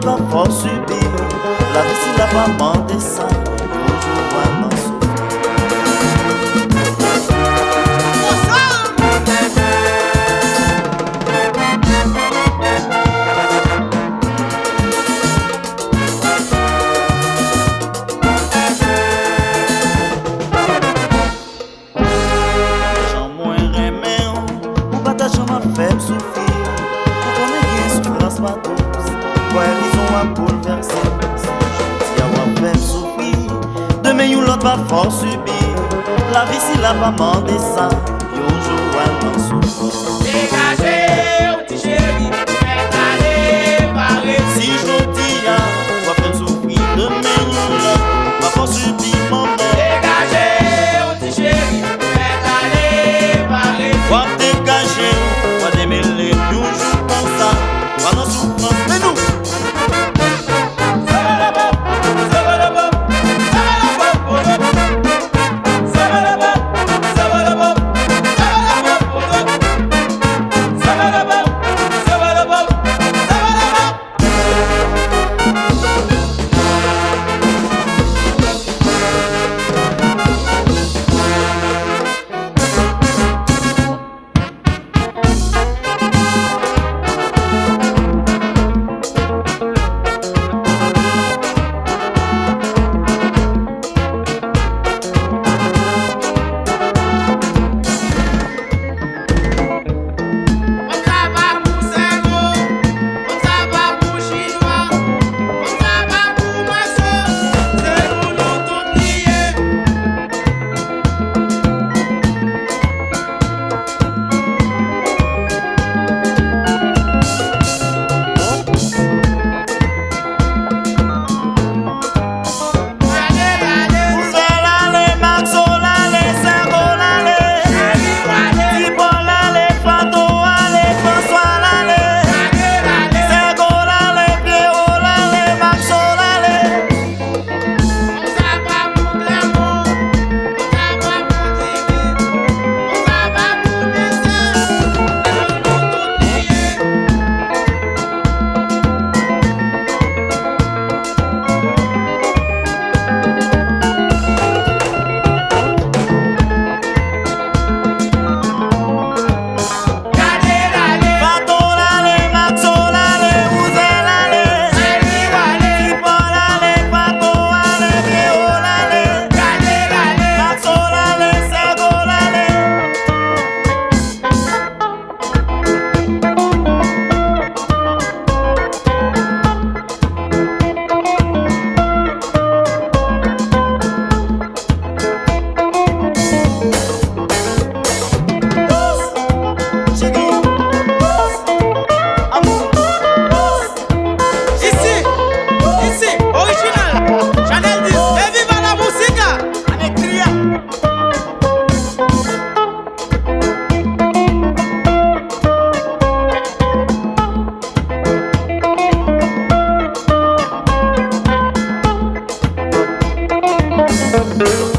subir. La vie si la pas m'en descend, toujours vraiment J'en moins remè Ou patajan ma fèm soufi Ou La vi si la pa man desan Müzik